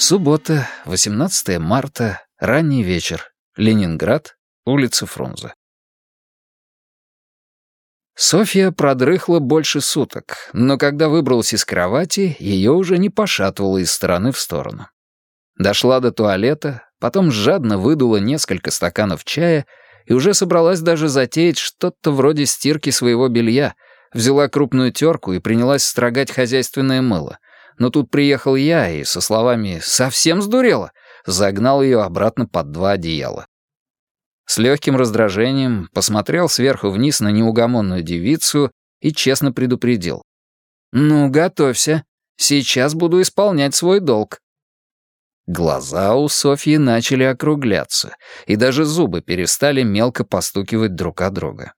Суббота, 18 марта, ранний вечер. Ленинград, улица Фрунзе. Софья продрыхла больше суток, но когда выбралась из кровати, ее уже не пошатывало из стороны в сторону. Дошла до туалета, потом жадно выдула несколько стаканов чая и уже собралась даже затеять что-то вроде стирки своего белья, взяла крупную терку и принялась строгать хозяйственное мыло — но тут приехал я и со словами «совсем сдурела» загнал ее обратно под два одеяла. С легким раздражением посмотрел сверху вниз на неугомонную девицу и честно предупредил. «Ну, готовься. Сейчас буду исполнять свой долг». Глаза у Софьи начали округляться, и даже зубы перестали мелко постукивать друг от друга.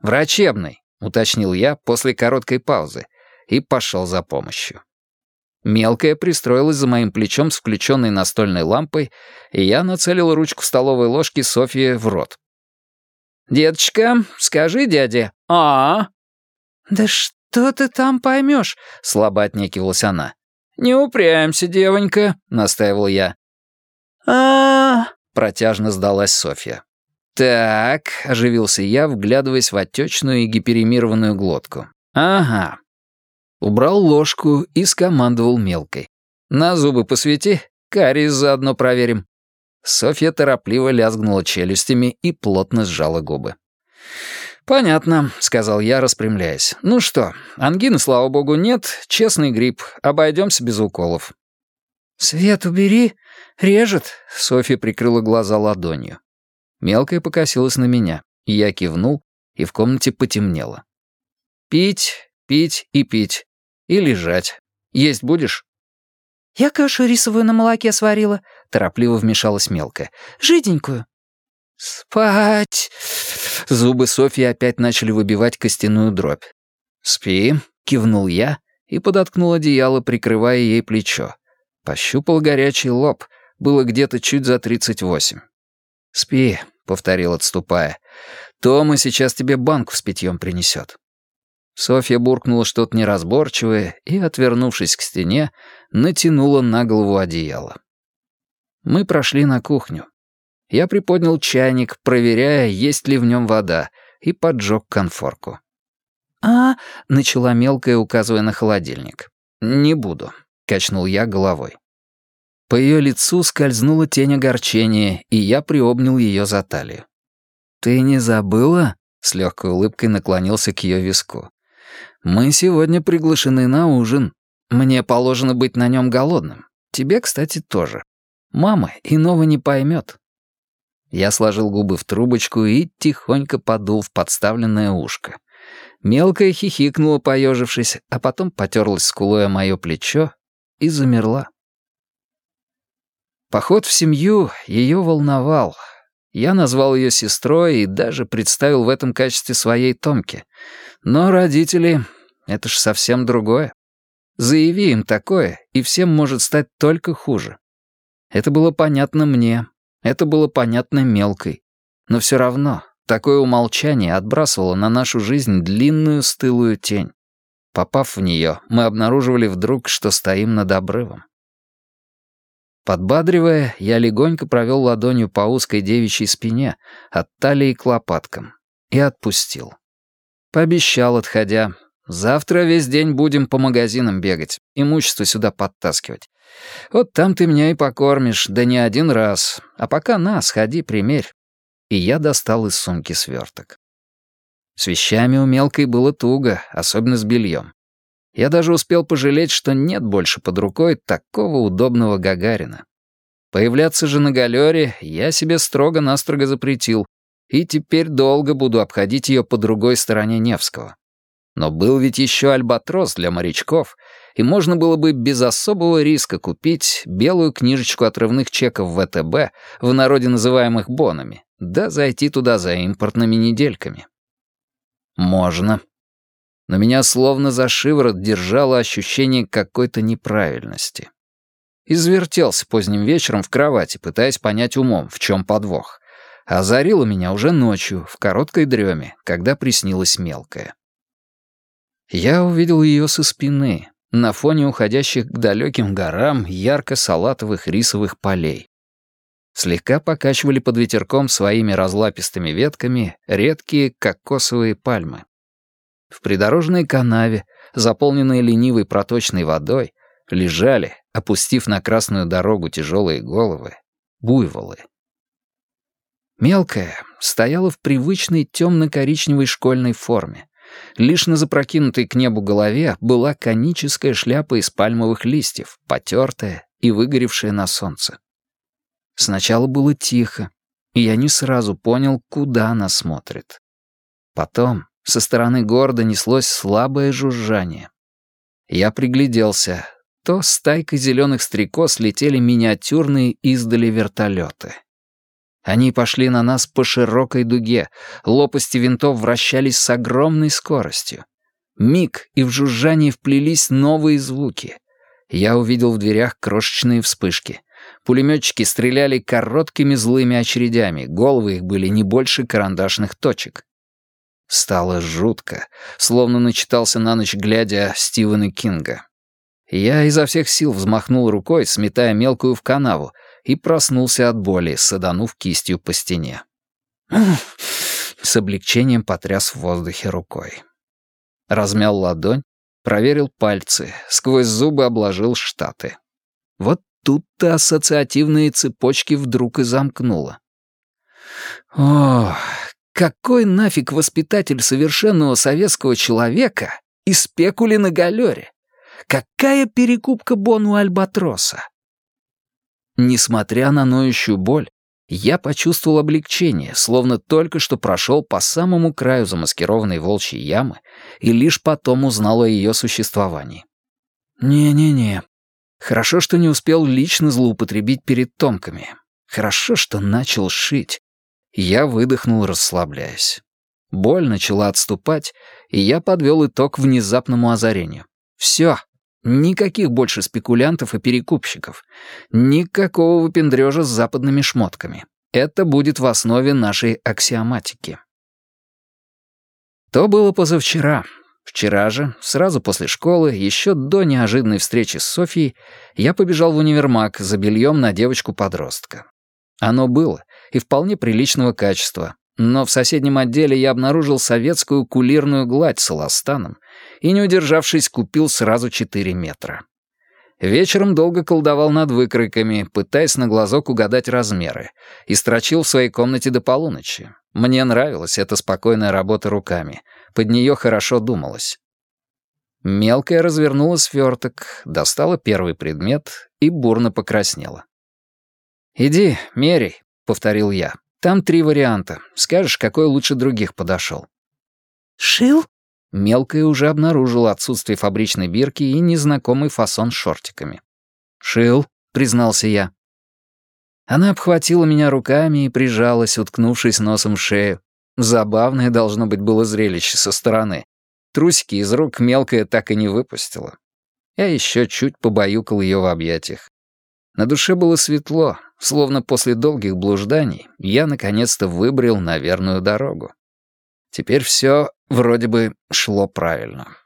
«Врачебный», — уточнил я после короткой паузы, и пошел за помощью. Мелкая пристроилась за моим плечом с включенной настольной лампой, и я нацелил ручку столовой ложки Софье в рот. «Деточка, скажи дяде, а, «Да что ты там поймешь?» — слабо отнекивалась она. «Не упрямься, девонька», — настаивал я. а протяжно сдалась Софья. «Так», — оживился я, вглядываясь в отечную и гиперемированную глотку. «Ага, Убрал ложку и скомандовал мелкой. «На зубы посвети, кариес заодно проверим». Софья торопливо лязгнула челюстями и плотно сжала губы. «Понятно», — сказал я, распрямляясь. «Ну что, ангины, слава богу, нет, честный грипп, обойдемся без уколов». «Свет убери, режет», — Софья прикрыла глаза ладонью. Мелкая покосилась на меня, я кивнул, и в комнате потемнело. «Пить, пить и пить. И лежать. Есть будешь?» «Я кашу рисовую на молоке сварила», — торопливо вмешалась мелкая. «Жиденькую». «Спать!» Зубы Софьи опять начали выбивать костяную дробь. «Спи», — кивнул я и подоткнул одеяло, прикрывая ей плечо. Пощупал горячий лоб, было где-то чуть за тридцать восемь. «Спи», — повторил, отступая. «Тома сейчас тебе банку с питьем принесет». Софья буркнула что-то неразборчивое и, отвернувшись к стене, натянула на голову одеяло. Мы прошли на кухню. Я приподнял чайник, проверяя, есть ли в нем вода, и поджег конфорку. «А...» — начала мелкая, указывая на холодильник. «Не буду», — качнул я головой. По ее лицу скользнула тень огорчения, и я приобнял ее за талию. «Ты не забыла?» — с легкой улыбкой наклонился к ее виску. Мы сегодня приглашены на ужин. Мне положено быть на нем голодным. Тебе, кстати, тоже. Мама иного не поймет. Я сложил губы в трубочку и тихонько подул в подставленное ушко. Мелкая хихикнула, поежившись, а потом потерлась скулой о мое плечо и замерла. Поход в семью ее волновал. Я назвал ее сестрой и даже представил в этом качестве своей Томки. Но родители — это ж совсем другое. Заяви им такое, и всем может стать только хуже. Это было понятно мне, это было понятно мелкой. Но все равно такое умолчание отбрасывало на нашу жизнь длинную стылую тень. Попав в нее, мы обнаруживали вдруг, что стоим над обрывом. Подбадривая, я легонько провел ладонью по узкой девичьей спине, от талии к лопаткам, и отпустил. Пообещал, отходя. Завтра весь день будем по магазинам бегать, имущество сюда подтаскивать. Вот там ты меня и покормишь, да не один раз. А пока на, сходи, примерь. И я достал из сумки сверток. С вещами у мелкой было туго, особенно с бельем. Я даже успел пожалеть, что нет больше под рукой такого удобного Гагарина. Появляться же на галере я себе строго-настрого запретил, и теперь долго буду обходить ее по другой стороне Невского. Но был ведь еще альбатрос для морячков, и можно было бы без особого риска купить белую книжечку отрывных чеков ВТБ, в народе называемых бонами, да зайти туда за импортными недельками. Можно. Но меня словно за шиворот держало ощущение какой-то неправильности. Извертелся поздним вечером в кровати, пытаясь понять умом, в чем подвох. Озарила меня уже ночью, в короткой дреме, когда приснилась мелкая. Я увидел ее со спины, на фоне уходящих к далеким горам ярко-салатовых рисовых полей. Слегка покачивали под ветерком своими разлапистыми ветками редкие кокосовые пальмы. В придорожной канаве, заполненной ленивой проточной водой, лежали, опустив на красную дорогу тяжелые головы, буйволы. Мелкая стояла в привычной темно-коричневой школьной форме. Лишь на запрокинутой к небу голове была коническая шляпа из пальмовых листьев, потертая и выгоревшая на солнце. Сначала было тихо, и я не сразу понял, куда она смотрит. Потом со стороны города неслось слабое жужжание. Я пригляделся. То стайкой зеленых стрекоз летели миниатюрные издали вертолеты. Они пошли на нас по широкой дуге, лопасти винтов вращались с огромной скоростью. Миг, и в жужжании вплелись новые звуки. Я увидел в дверях крошечные вспышки. Пулеметчики стреляли короткими злыми очередями, головы их были не больше карандашных точек. Стало жутко, словно начитался на ночь глядя Стивена Кинга. Я изо всех сил взмахнул рукой, сметая мелкую в канаву, и проснулся от боли, саданув кистью по стене. С облегчением потряс в воздухе рукой. Размял ладонь, проверил пальцы, сквозь зубы обложил штаты. Вот тут-то ассоциативные цепочки вдруг и замкнуло. О, какой нафиг воспитатель совершенного советского человека и спекули на галере? Какая перекупка Бону Альбатроса? Несмотря на ноющую боль, я почувствовал облегчение, словно только что прошел по самому краю замаскированной волчьей ямы и лишь потом узнал о ее существовании. Не-не-не. Хорошо, что не успел лично злоупотребить перед томками. Хорошо, что начал шить. Я выдохнул, расслабляясь. Боль начала отступать, и я подвел итог внезапному озарению. Все, Никаких больше спекулянтов и перекупщиков. Никакого выпендрежа с западными шмотками. Это будет в основе нашей аксиоматики. То было позавчера. Вчера же, сразу после школы, еще до неожиданной встречи с Софией, я побежал в универмаг за бельем на девочку-подростка. Оно было, и вполне приличного качества, но в соседнем отделе я обнаружил советскую кулирную гладь с эластаном и, не удержавшись, купил сразу 4 метра. Вечером долго колдовал над выкройками, пытаясь на глазок угадать размеры, и строчил в своей комнате до полуночи. Мне нравилась эта спокойная работа руками, под нее хорошо думалось. Мелкая развернула сверток, достала первый предмет и бурно покраснела. «Иди, мерей», — повторил я. Там три варианта. Скажешь, какой лучше других подошел. «Шил?» Мелкая уже обнаружила отсутствие фабричной бирки и незнакомый фасон с шортиками. «Шил», — признался я. Она обхватила меня руками и прижалась, уткнувшись носом в шею. Забавное должно быть было зрелище со стороны. Трусики из рук мелкая так и не выпустила. Я еще чуть побаюкал ее в объятиях. На душе было светло, Словно после долгих блужданий я наконец-то выбрел на верную дорогу. Теперь все вроде бы шло правильно.